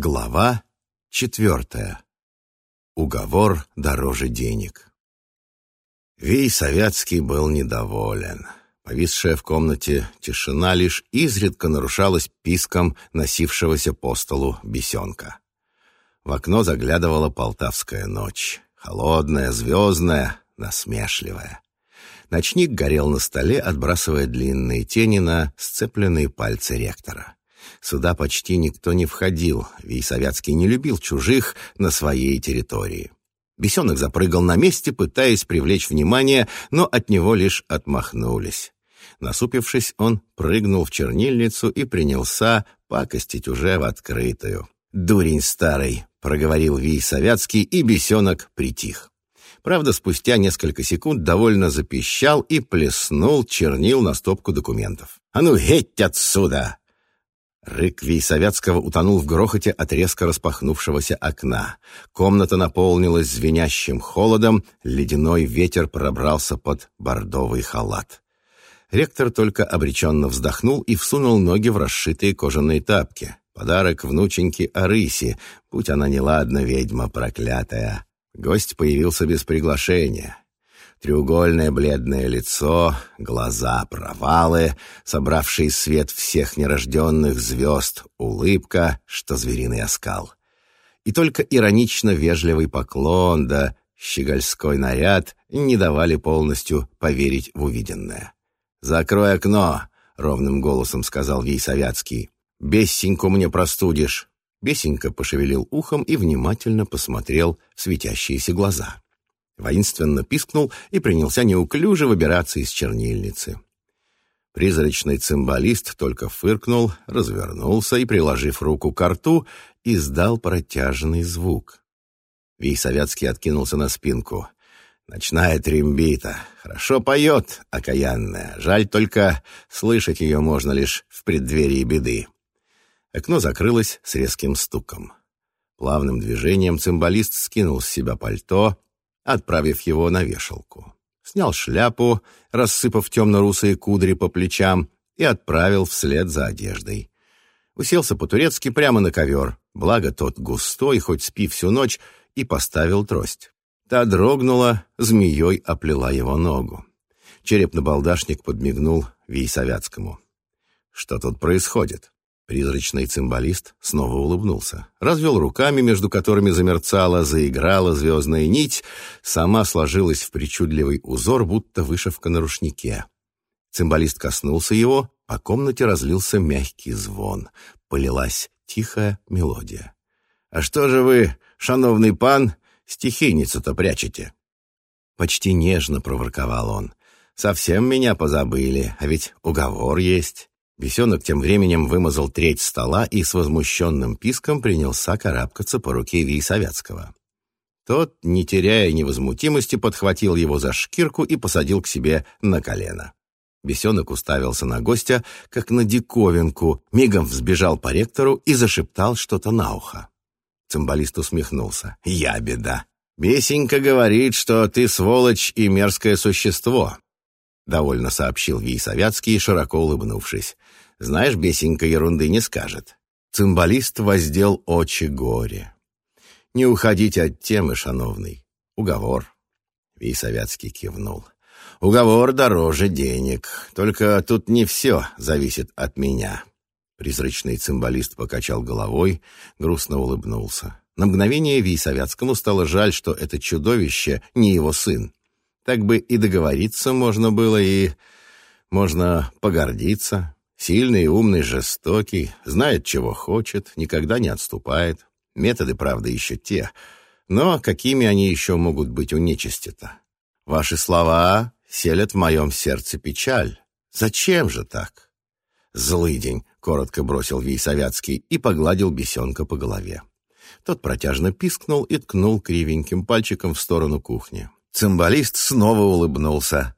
Глава четвертая. Уговор дороже денег. Вей Советский был недоволен. Повисшая в комнате тишина лишь изредка нарушалась писком носившегося по столу бесенка. В окно заглядывала полтавская ночь. Холодная, звездная, насмешливая. Ночник горел на столе, отбрасывая длинные тени на сцепленные пальцы ректора. Сюда почти никто не входил, Вейсовятский не любил чужих на своей территории. Бесенок запрыгал на месте, пытаясь привлечь внимание, но от него лишь отмахнулись. Насупившись, он прыгнул в чернильницу и принялся пакостить уже в открытую. «Дурень старый!» — проговорил Вий Советский, и бесенок притих. Правда, спустя несколько секунд довольно запищал и плеснул чернил на стопку документов. «А ну, геть отсюда!» Рык Вейсовятского утонул в грохоте от резко распахнувшегося окна. Комната наполнилась звенящим холодом, ледяной ветер пробрался под бордовый халат. Ректор только обреченно вздохнул и всунул ноги в расшитые кожаные тапки. Подарок внученьке Арыси, будь она неладна, ведьма проклятая. Гость появился без приглашения. Треугольное бледное лицо, глаза провалы, собравший свет всех нерожденных звезд, улыбка, что звериный оскал. И только иронично вежливый поклон да щегольской наряд не давали полностью поверить в увиденное. «Закрой окно!» — ровным голосом сказал ей Советский. «Бессеньку мне простудишь!» Бесенька пошевелил ухом и внимательно посмотрел в светящиеся глаза воинственно пискнул и принялся неуклюже выбираться из чернильницы. Призрачный цимбалист только фыркнул, развернулся и, приложив руку к рту, издал протяжный звук. Вейсовятский откинулся на спинку. Ночная трембита. Хорошо поет, окаянная. Жаль только, слышать ее можно лишь в преддверии беды. Окно закрылось с резким стуком. Плавным движением цимбалист скинул с себя пальто, отправив его на вешалку. Снял шляпу, рассыпав темно-русые кудри по плечам, и отправил вслед за одеждой. Уселся по-турецки прямо на ковер, благо тот густой, хоть спи всю ночь, и поставил трость. Та дрогнула, змеей оплела его ногу. Череп-набалдашник подмигнул Вейсовятскому. «Что тут происходит?» Призрачный цимбалист снова улыбнулся. Развел руками, между которыми замерцала, заиграла звездная нить, сама сложилась в причудливый узор, будто вышивка на рушнике. Цимбалист коснулся его, по комнате разлился мягкий звон. Полилась тихая мелодия. «А что же вы, шановный пан, стихийницу-то прячете?» Почти нежно проворковал он. «Совсем меня позабыли, а ведь уговор есть». Бесенок тем временем вымазал треть стола и с возмущенным писком принялся карабкаться по руке Вейсовятского. Тот, не теряя невозмутимости, подхватил его за шкирку и посадил к себе на колено. Бесенок уставился на гостя, как на диковинку, мигом взбежал по ректору и зашептал что-то на ухо. Цимбалист усмехнулся. «Я беда. Бесенька говорит, что ты сволочь и мерзкое существо довольно сообщил ей Советский, широко улыбнувшись. «Знаешь, бесенька ерунды не скажет». Цимбалист воздел очи горе. «Не уходите от темы, шановный. Уговор». Вейсовятский кивнул. «Уговор дороже денег. Только тут не все зависит от меня». Призрачный цимбалист покачал головой, грустно улыбнулся. На мгновение Вейсовятскому стало жаль, что это чудовище не его сын. Так бы и договориться можно было, и можно погордиться. Сильный, умный, жестокий, знает, чего хочет, никогда не отступает. Методы, правда, еще те. Но какими они еще могут быть у нечисти-то? Ваши слова селят в моем сердце печаль. Зачем же так? Злый день, коротко бросил Вейсовятский и погладил бесенка по голове. Тот протяжно пискнул и ткнул кривеньким пальчиком в сторону кухни. Цимбалист снова улыбнулся.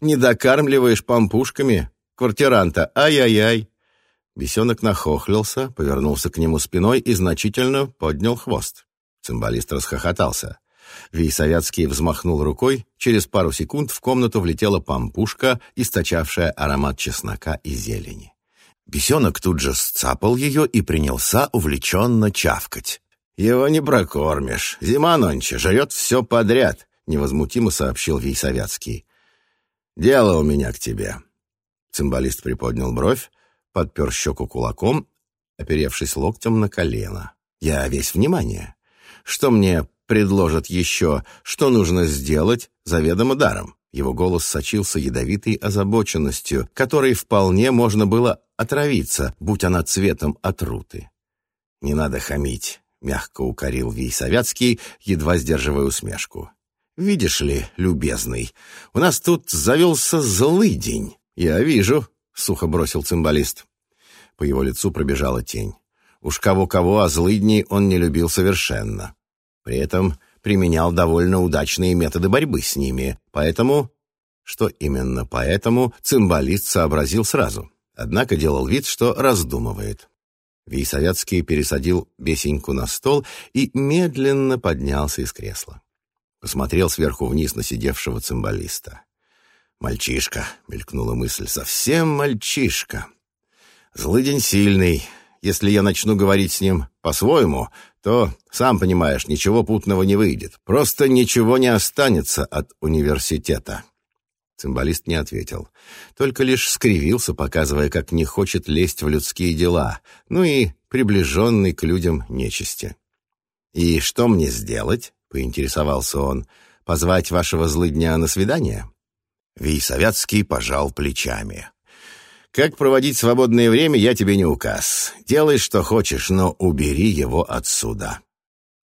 «Не докармливаешь пампушками квартиранта, ай-яй-яй!» Бесенок нахохлился, повернулся к нему спиной и значительно поднял хвост. Цимбалист расхохотался. Вейсовятский взмахнул рукой, через пару секунд в комнату влетела пампушка, источавшая аромат чеснока и зелени. Бесенок тут же сцапал ее и принялся увлеченно чавкать. «Его не прокормишь. Зима нонче, жрет все подряд», — невозмутимо сообщил Вейсовятский. «Дело у меня к тебе». Цимбалист приподнял бровь, подпер щеку кулаком, оперевшись локтем на колено. «Я весь внимание. Что мне предложат еще, что нужно сделать заведомо даром?» Его голос сочился ядовитой озабоченностью, которой вполне можно было отравиться, будь она цветом отруты. «Не надо хамить», — мягко укорил Вейсовятский, едва сдерживая усмешку. «Видишь ли, любезный, у нас тут завелся злый день». «Я вижу», — сухо бросил цимбалист. По его лицу пробежала тень. Уж кого-кого, а злыдней он не любил совершенно. При этом применял довольно удачные методы борьбы с ними, поэтому... Что именно поэтому, цимбалист сообразил сразу. Однако делал вид, что раздумывает. Вейсовятский пересадил бесеньку на стол и медленно поднялся из кресла. Посмотрел сверху вниз на сидевшего цимбалиста. «Мальчишка», — мелькнула мысль, — «совсем мальчишка. Злый день сильный. Если я начну говорить с ним по-своему, то, сам понимаешь, ничего путного не выйдет. Просто ничего не останется от университета». Цимбалист не ответил, только лишь скривился, показывая, как не хочет лезть в людские дела, ну и приближенный к людям нечисти. «И что мне сделать?» — поинтересовался он. «Позвать вашего злыдня на свидание?» Вейсовятский пожал плечами. Как проводить свободное время, я тебе не указ. Делай, что хочешь, но убери его отсюда».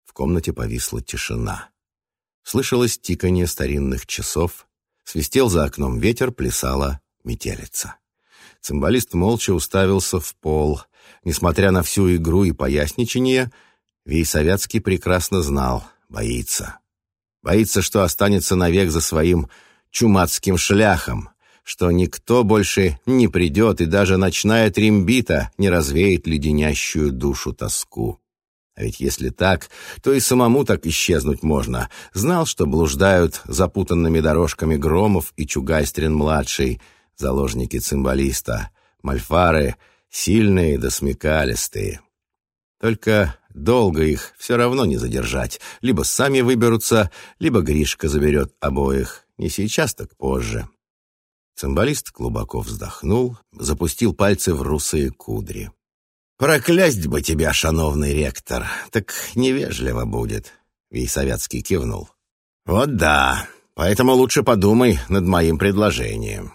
В комнате повисла тишина. Слышалось тиканье старинных часов, свистел за окном ветер, плясала метелица. Цимбалист молча уставился в пол. Несмотря на всю игру и поясничание, Вейсовятский прекрасно знал — боится. Боится, что останется навек за своим чумацким шляхом, что никто больше не придет, и даже ночная трембита не развеет леденящую душу тоску. А ведь если так, то и самому так исчезнуть можно. Знал, что блуждают запутанными дорожками Громов и Чугайстрин-младший, заложники цимбалиста, мальфары, сильные да смекалистые. Только долго их все равно не задержать. Либо сами выберутся, либо Гришка заберет обоих. Не сейчас, так позже. Цимбалист глубоко вздохнул, запустил пальцы в русые кудри. «Проклясть бы тебя, шановный ректор, так невежливо будет», — Вейсовятский кивнул. «Вот да, поэтому лучше подумай над моим предложением».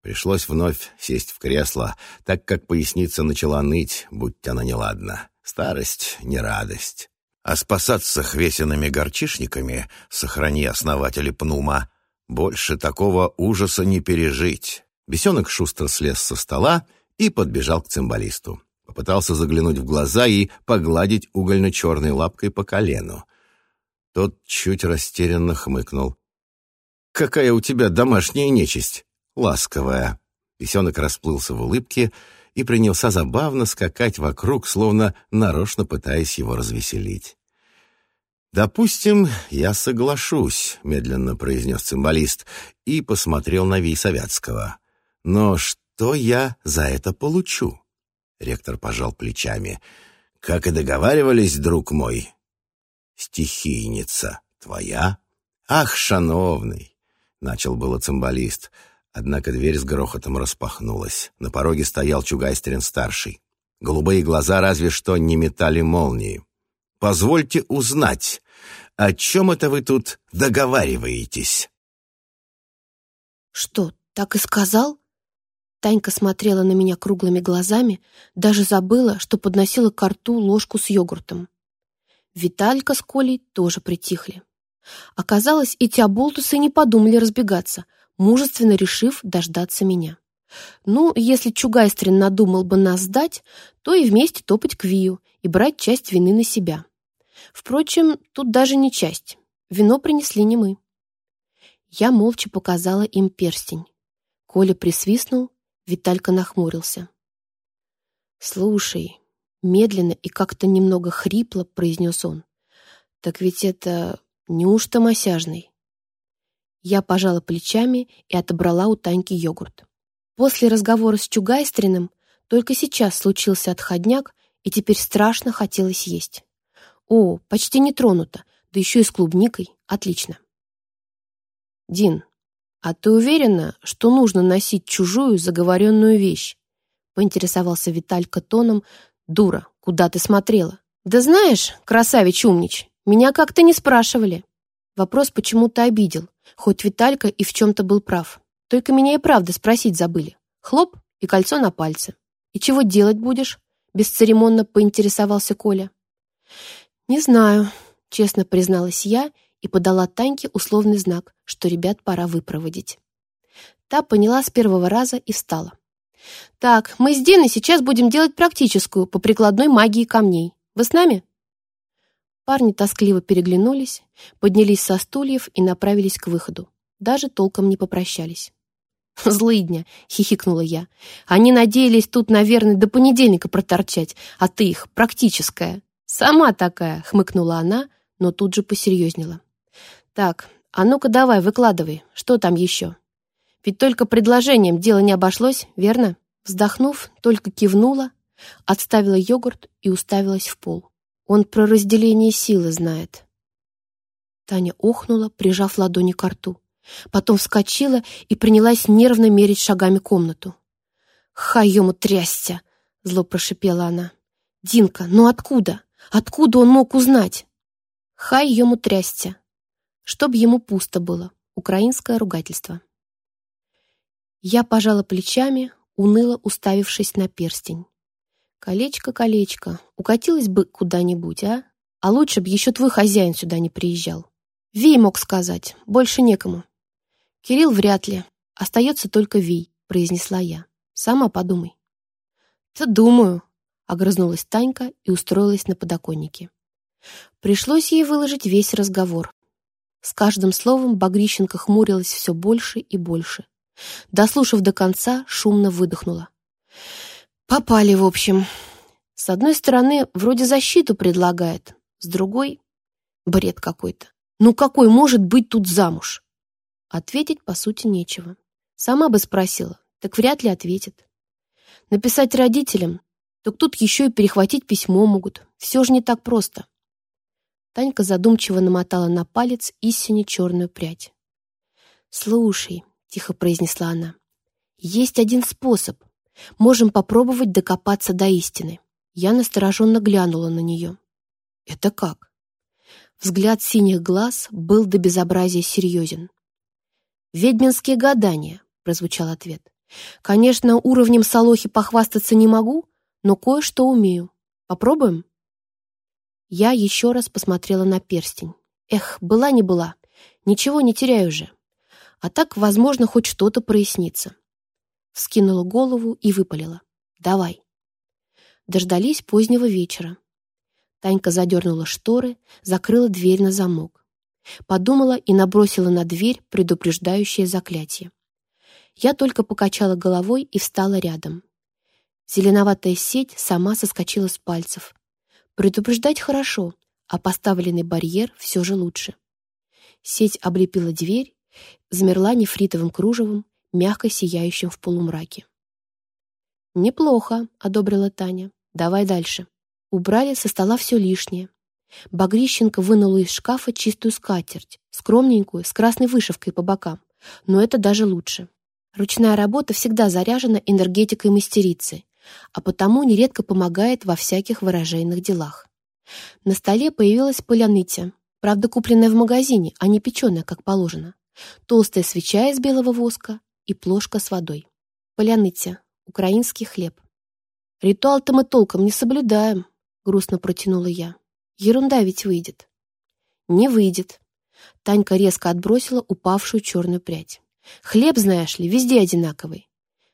Пришлось вновь сесть в кресло, так как поясница начала ныть, будь она неладна. Старость — не радость. А спасаться хвесиными горчишниками, сохрани основатели пнума, больше такого ужаса не пережить. Бесенок шустро слез со стола и подбежал к цимбалисту. Попытался заглянуть в глаза и погладить угольно-черной лапкой по колену. Тот чуть растерянно хмыкнул. «Какая у тебя домашняя нечисть! Ласковая!» Бесенок расплылся в улыбке и принялся забавно скакать вокруг, словно нарочно пытаясь его развеселить. «Допустим, я соглашусь», — медленно произнес цимбалист и посмотрел на Вейсовятского. «Но что я за это получу?» Ректор пожал плечами. «Как и договаривались, друг мой, стихийница твоя?» «Ах, шановный!» — начал было цимбалист. Однако дверь с грохотом распахнулась. На пороге стоял Чугайстерин-старший. Голубые глаза разве что не метали молнии. Позвольте узнать, о чем это вы тут договариваетесь?» «Что, так и сказал?» Танька смотрела на меня круглыми глазами, даже забыла, что подносила к рту ложку с йогуртом. Виталька с Колей тоже притихли. Оказалось, эти оболтусы не подумали разбегаться, мужественно решив дождаться меня. Ну, если Чугайстрин надумал бы нас сдать, то и вместе топать к Вию и брать часть вины на себя. Впрочем, тут даже не часть. Вино принесли не мы. Я молча показала им перстень. Коля присвистнул, Виталька нахмурился. «Слушай», — медленно и как-то немного хрипло произнес он, «так ведь это неужто мосяжный?» Я пожала плечами и отобрала у Таньки йогурт. После разговора с Чугайстриным Только сейчас случился отходняк, и теперь страшно хотелось есть. О, почти не тронуто, да еще и с клубникой. Отлично. Дин, а ты уверена, что нужно носить чужую заговоренную вещь? Поинтересовался Виталька тоном. Дура, куда ты смотрела? Да знаешь, красавич умнич, меня как-то не спрашивали. Вопрос почему-то обидел, хоть Виталька и в чем-то был прав. Только меня и правда спросить забыли. Хлоп и кольцо на пальце. И чего делать будешь? Бесцеремонно поинтересовался Коля. Не знаю, честно призналась я и подала Таньке условный знак, что ребят пора выпроводить. Та поняла с первого раза и встала. «Так, мы с Диной сейчас будем делать практическую по прикладной магии камней. Вы с нами?» Парни тоскливо переглянулись, поднялись со стульев и направились к выходу. Даже толком не попрощались. «Злыдня!» — хихикнула я. «Они надеялись тут, наверное, до понедельника проторчать, а ты их практическая». «Сама такая!» — хмыкнула она, но тут же посерьезнела. «Так, а ну-ка давай, выкладывай, что там еще?» «Ведь только предложением дело не обошлось, верно?» Вздохнув, только кивнула, отставила йогурт и уставилась в пол. Он про разделение силы знает. Таня охнула, прижав ладони к рту. Потом вскочила и принялась нервно мерить шагами комнату. «Хай ему трясся!» — зло прошипела она. «Динка, ну откуда? Откуда он мог узнать?» «Хай ему трясся!» Чтоб ему пусто было. Украинское ругательство. Я пожала плечами, уныло уставившись на перстень. Колечко, колечко, укатилось бы куда-нибудь, а? А лучше б еще твой хозяин сюда не приезжал. Вей мог сказать, больше некому. Кирилл вряд ли. Остается только Вей, произнесла я. Сама подумай. Да думаю, огрызнулась Танька и устроилась на подоконнике. Пришлось ей выложить весь разговор. С каждым словом Багрищенко хмурилась все больше и больше. Дослушав до конца, шумно выдохнула. «Попали, в общем. С одной стороны, вроде защиту предлагает, с другой — бред какой-то. Ну какой может быть тут замуж?» Ответить, по сути, нечего. Сама бы спросила, так вряд ли ответит. Написать родителям, так тут еще и перехватить письмо могут. Все же не так просто. Танька задумчиво намотала на палец истине черную прядь. «Слушай», — тихо произнесла она, — «есть один способ. Можем попробовать докопаться до истины». Я настороженно глянула на нее. «Это как?» Взгляд синих глаз был до безобразия серьезен. «Ведьминские гадания», — прозвучал ответ. «Конечно, уровнем Солохи похвастаться не могу, но кое-что умею. Попробуем?» Я еще раз посмотрела на перстень. Эх, была не была. Ничего не теряю же. А так, возможно, хоть что-то прояснится. Вскинула голову и выпалила. «Давай». Дождались позднего вечера. Танька задернула шторы, закрыла дверь на замок. Подумала и набросила на дверь предупреждающее заклятие. Я только покачала головой и встала рядом. Зеленоватая сеть сама соскочила с пальцев. Предупреждать хорошо, а поставленный барьер все же лучше. Сеть облепила дверь, замерла нефритовым кружевом, мягко сияющим в полумраке. «Неплохо», — одобрила Таня. «Давай дальше». Убрали со стола все лишнее. Багрищенко вынула из шкафа чистую скатерть, скромненькую, с красной вышивкой по бокам. Но это даже лучше. Ручная работа всегда заряжена энергетикой мастерицы, а потому нередко помогает во всяких выражейных делах. На столе появилась полянытя, правда, купленная в магазине, а не печеная, как положено. Толстая свеча из белого воска и плошка с водой. Полянытя, украинский хлеб. «Ритуал-то мы толком не соблюдаем», — грустно протянула я. «Ерунда ведь выйдет». «Не выйдет». Танька резко отбросила упавшую черную прядь. «Хлеб, знаешь ли, везде одинаковый.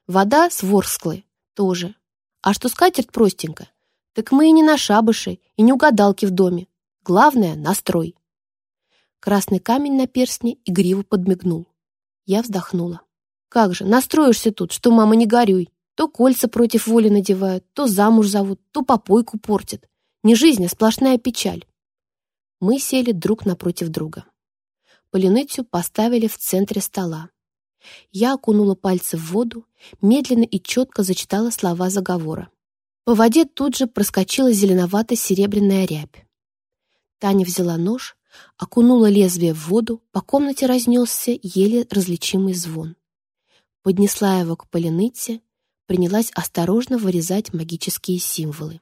Вода с ворсклы тоже. А что скатерть простенькая, так мы и не на шабаше, и не у гадалки в доме. Главное — настрой. Красный камень на перстне игриво подмигнул. Я вздохнула. Как же, настроишься тут, что, мама, не горюй. То кольца против воли надевают, то замуж зовут, то попойку портят. Не жизнь, а сплошная печаль. Мы сели друг напротив друга. Полинетию поставили в центре стола. Я окунула пальцы в воду, медленно и четко зачитала слова заговора. По воде тут же проскочила зеленовато-серебряная рябь. Таня взяла нож, окунула лезвие в воду, по комнате разнесся еле различимый звон. Поднесла его к поленыте, принялась осторожно вырезать магические символы.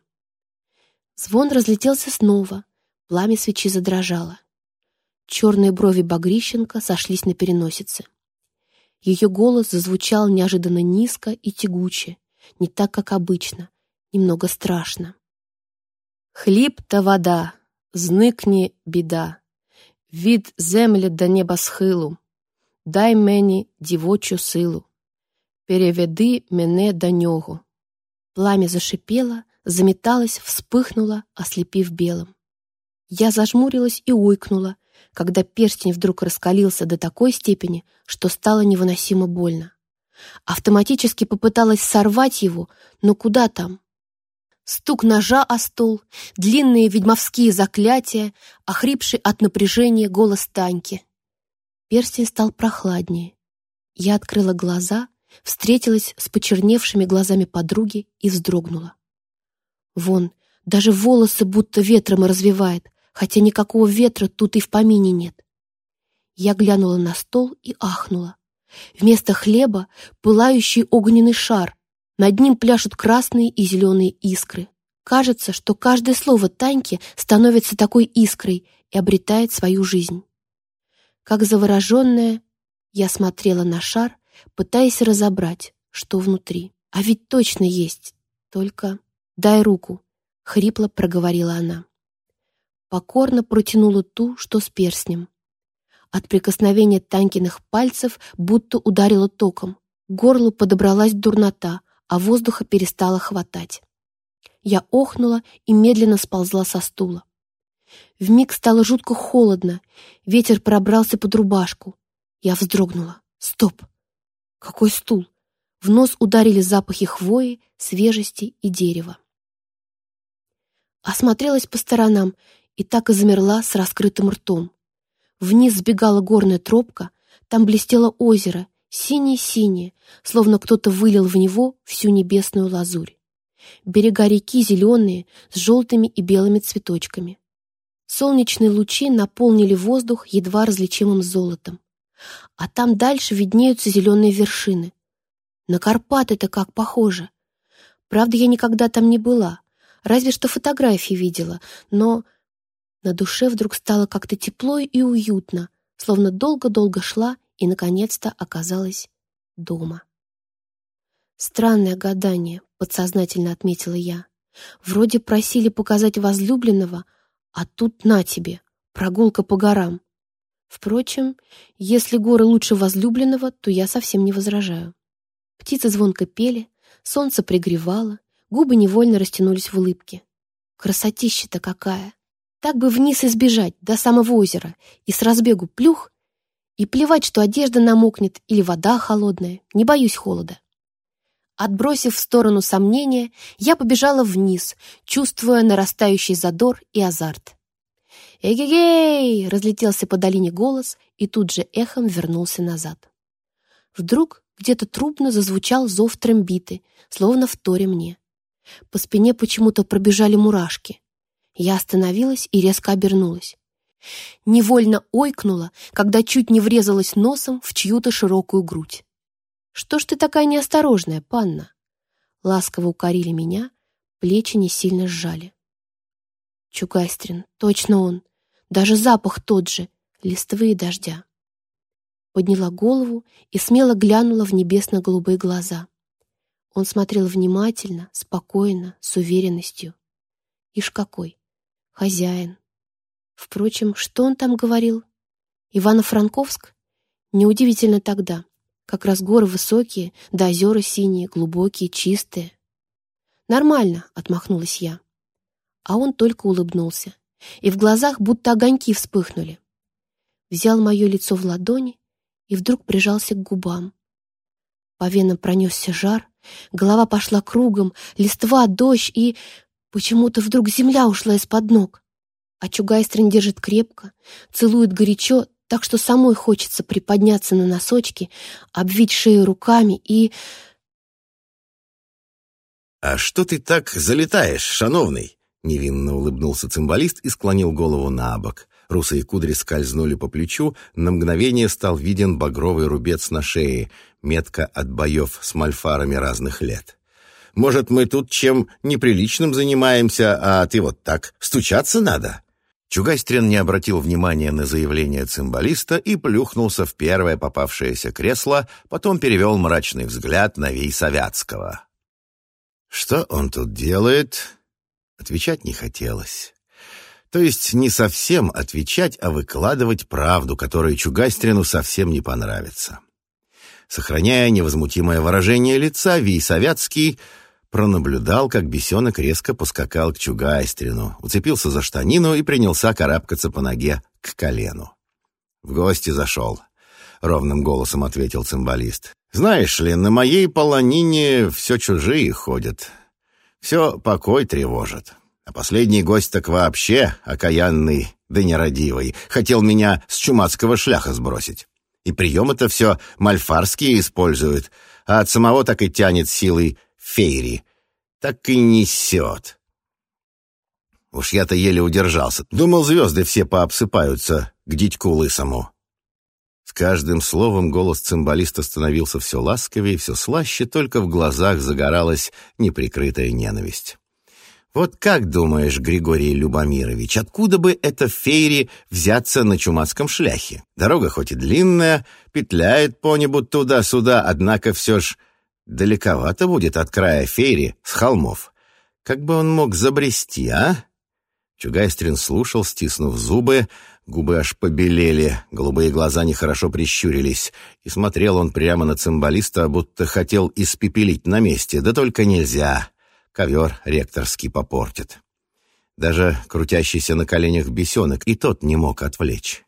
Звон разлетелся снова, пламя свечи задрожало. Черные брови Багрищенко сошлись на переносице. Ее голос зазвучал неожиданно низко и тягуче, не так, как обычно, немного страшно. «Хліб та вода, зникне біда, від землі до неба схилу, дай мені дівочу силу, переведи мене до нього». Пламя зашипело, заметалось, вспыхнуло, ослепив белым. Я зажмурилась и ойкнула, когда перстень вдруг раскалился до такой степени, что стало невыносимо больно. Автоматически попыталась сорвать его, но куда там? Стук ножа о стол, длинные ведьмовские заклятия, охрипший от напряжения голос Таньки. Перстень стал прохладнее. Я открыла глаза, встретилась с почерневшими глазами подруги и вздрогнула. Вон, даже волосы будто ветром развивает, хотя никакого ветра тут и в помине нет. Я глянула на стол и ахнула. Вместо хлеба пылающий огненный шар, над ним пляшут красные и зеленые искры. Кажется, что каждое слово Таньки становится такой искрой и обретает свою жизнь. Как завороженная, я смотрела на шар, пытаясь разобрать, что внутри. А ведь точно есть, только дай руку, — хрипло проговорила она. Покорно протянула ту, что с перстнем. От прикосновения Танькиных пальцев будто ударила током. К горлу подобралась дурнота, а воздуха перестало хватать. Я охнула и медленно сползла со стула. Вмиг стало жутко холодно, ветер пробрался под рубашку. Я вздрогнула. Стоп! Какой стул? В нос ударили запахи хвои, свежести и дерева. Осмотрелась по сторонам и так и замерла с раскрытым ртом. Вниз сбегала горная тропка, там блестело озеро, Синее-синее, словно кто-то вылил в него всю небесную лазурь. Берега реки зеленые, с желтыми и белыми цветочками. Солнечные лучи наполнили воздух едва различимым золотом. А там дальше виднеются зеленые вершины. На Карпаты-то как похоже. Правда, я никогда там не была, разве что фотографии видела, но на душе вдруг стало как-то тепло и уютно, словно долго-долго шла и, наконец-то, оказалась дома. «Странное гадание», — подсознательно отметила я. «Вроде просили показать возлюбленного, а тут на тебе, прогулка по горам. Впрочем, если горы лучше возлюбленного, то я совсем не возражаю». Птицы звонко пели, солнце пригревало, губы невольно растянулись в улыбке. Красотища-то какая! Так бы вниз избежать, до самого озера, и с разбегу плюх и плевать, что одежда намокнет или вода холодная, не боюсь холода. Отбросив в сторону сомнения, я побежала вниз, чувствуя нарастающий задор и азарт. «Эгегей!» — разлетелся по долине голос и тут же эхом вернулся назад. Вдруг где-то трубно зазвучал зов трембиты, словно в торе мне. По спине почему-то пробежали мурашки. Я остановилась и резко обернулась. Невольно ойкнула, когда чуть не врезалась носом в чью-то широкую грудь. «Что ж ты такая неосторожная, панна?» Ласково укорили меня, плечи не сильно сжали. Чугайстрин, точно он. Даже запах тот же, листвы и дождя. Подняла голову и смело глянула в небесно-голубые глаза. Он смотрел внимательно, спокойно, с уверенностью. Ишь какой! Хозяин, Впрочем, что он там говорил? Ивано-Франковск? Неудивительно тогда. Как раз горы высокие, да озера синие, глубокие, чистые. «Нормально», — отмахнулась я. А он только улыбнулся, и в глазах будто огоньки вспыхнули. Взял мое лицо в ладони и вдруг прижался к губам. По венам пронесся жар, голова пошла кругом, листва, дождь и... Почему-то вдруг земля ушла из-под ног. А Чугайстрин держит крепко, целует горячо, так что самой хочется приподняться на носочки, обвить шею руками и... «А что ты так залетаешь, шановный?» Невинно улыбнулся цимбалист и склонил голову на бок. Русые кудри скользнули по плечу, на мгновение стал виден багровый рубец на шее, метка от боев с мальфарами разных лет. «Может, мы тут чем неприличным занимаемся, а ты вот так стучаться надо?» Чугайстрин не обратил внимания на заявление цимбалиста и плюхнулся в первое попавшееся кресло, потом перевел мрачный взгляд на Вейсовятского. «Что он тут делает?» Отвечать не хотелось. То есть не совсем отвечать, а выкладывать правду, которая Чугайстрину совсем не понравится. Сохраняя невозмутимое выражение лица, Вейсовятский пронаблюдал, как бесенок резко поскакал к Чугайстрину, уцепился за штанину и принялся карабкаться по ноге к колену. «В гости зашел», — ровным голосом ответил цимбалист. «Знаешь ли, на моей полонине все чужие ходят, все покой тревожит. А последний гость так вообще окаянный да нерадивый, хотел меня с чумацкого шляха сбросить. И прием это все мальфарские используют, а от самого так и тянет силой фейри. Так и несет. Уж я-то еле удержался. Думал, звезды все пообсыпаются к дитьку лысому. С каждым словом голос цимбалиста становился все ласковее, все слаще, только в глазах загоралась неприкрытая ненависть. Вот как думаешь, Григорий Любомирович, откуда бы это фейри взяться на чумацком шляхе? Дорога хоть и длинная, петляет по небу туда-сюда, однако все ж далековато будет от края фейри с холмов. Как бы он мог забрести, а? Чугайстрин слушал, стиснув зубы, губы аж побелели, голубые глаза нехорошо прищурились, и смотрел он прямо на цимбалиста, будто хотел испепелить на месте, да только нельзя ковер ректорский попортит. Даже крутящийся на коленях бесенок и тот не мог отвлечь.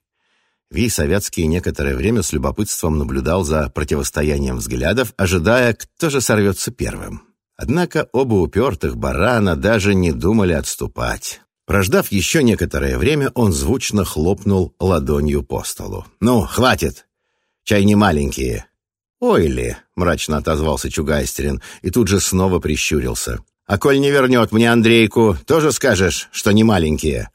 Ви Советский некоторое время с любопытством наблюдал за противостоянием взглядов, ожидая, кто же сорвется первым. Однако оба упертых барана даже не думали отступать. Прождав еще некоторое время, он звучно хлопнул ладонью по столу. «Ну, хватит! Чай не маленькие!» «Ой ли!» — мрачно отозвался Чугайстерин и тут же снова прищурился. А коль не вернет мне Андрейку, тоже скажешь, что не маленькие.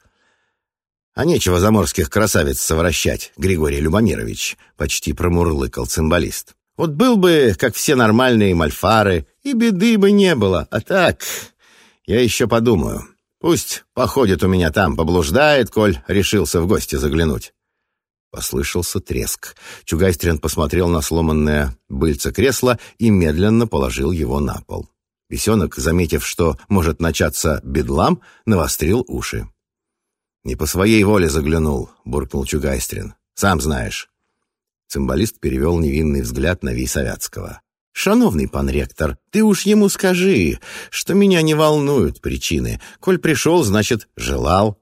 А нечего заморских красавиц совращать, Григорий Любомирович, почти промурлыкал цимбалист. Вот был бы, как все нормальные мальфары, и беды бы не было. А так, я еще подумаю. Пусть походит у меня там, поблуждает, коль решился в гости заглянуть. Послышался треск. Чугайстрин посмотрел на сломанное быльце кресла и медленно положил его на пол. Бесенок, заметив, что может начаться бедлам, навострил уши. «Не по своей воле заглянул», — буркнул Чугайстрин. «Сам знаешь». Цимбалист перевел невинный взгляд на Вейсовятского. «Шановный пан ректор, ты уж ему скажи, что меня не волнуют причины. Коль пришел, значит, желал.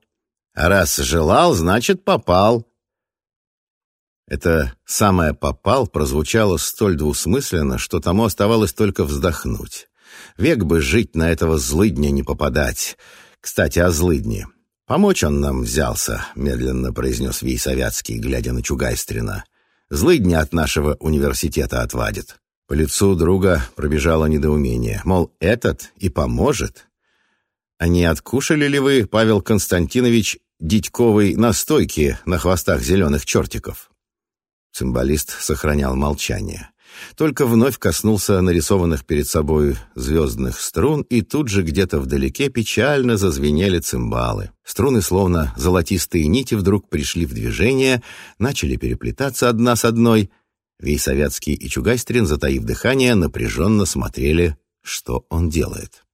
А раз желал, значит, попал». Это самое «попал» прозвучало столь двусмысленно, что тому оставалось только вздохнуть. Век бы жить на этого злыдня не попадать. Кстати, о злыдне. Помочь он нам взялся, медленно произнес Вий Советский, глядя на Чугайстрина. Злыдня от нашего университета отвадит. По лицу друга пробежало недоумение. Мол, этот и поможет? А не откушали ли вы, Павел Константинович, дитьковой настойки на хвостах зеленых чертиков? Цимбалист сохранял молчание. Только вновь коснулся нарисованных перед собой звездных струн, и тут же где-то вдалеке печально зазвенели цимбалы. Струны, словно золотистые нити, вдруг пришли в движение, начали переплетаться одна с одной. Вейсовятский и Чугайстрин, затаив дыхание, напряженно смотрели, что он делает.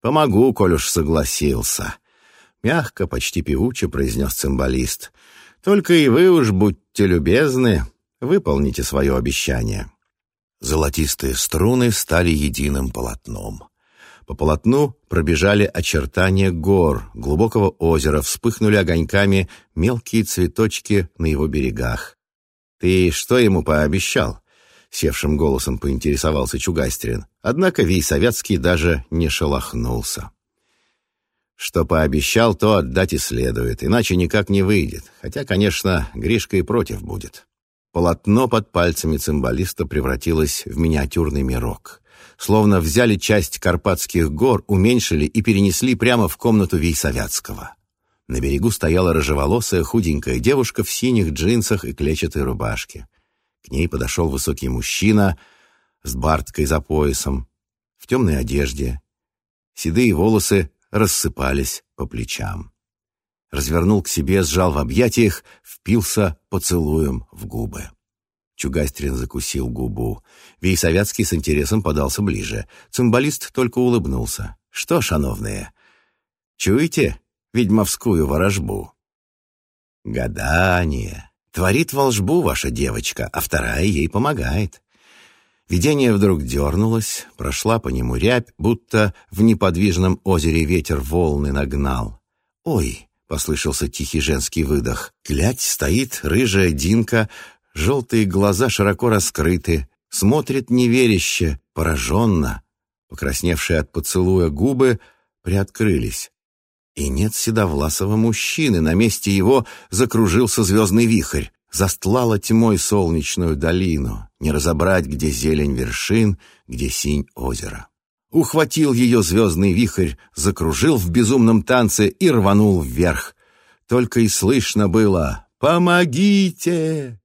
«Помогу, коль уж согласился», — мягко, почти певуче произнес цимбалист. «Только и вы уж будьте любезны, выполните свое обещание». Золотистые струны стали единым полотном. По полотну пробежали очертания гор, глубокого озера, вспыхнули огоньками мелкие цветочки на его берегах. «Ты что ему пообещал?» — севшим голосом поинтересовался Чугастерин. Однако Вий Советский даже не шелохнулся. Что пообещал, то отдать и следует, иначе никак не выйдет. Хотя, конечно, Гришка и против будет. Полотно под пальцами цимбалиста превратилось в миниатюрный мирок. Словно взяли часть Карпатских гор, уменьшили и перенесли прямо в комнату Вейсовятского. На берегу стояла рыжеволосая худенькая девушка в синих джинсах и клетчатой рубашке. К ней подошел высокий мужчина с барткой за поясом, в темной одежде. Седые волосы рассыпались по плечам. Развернул к себе, сжал в объятиях, впился поцелуем в губы. Чугастрин закусил губу. Вейсовятский с интересом подался ближе. Цимбалист только улыбнулся. «Что, шановные, чуете ведьмовскую ворожбу?» «Гадание. Творит волжбу ваша девочка, а вторая ей помогает. Видение вдруг дернулось, прошла по нему рябь, будто в неподвижном озере ветер волны нагнал. «Ой!» — послышался тихий женский выдох. Глядь, стоит рыжая Динка, желтые глаза широко раскрыты, смотрит неверяще, пораженно. Покрасневшие от поцелуя губы приоткрылись. И нет седовласого мужчины, на месте его закружился звездный вихрь застлала тьмой солнечную долину, не разобрать, где зелень вершин, где синь озера. Ухватил ее звездный вихрь, закружил в безумном танце и рванул вверх. Только и слышно было «Помогите!»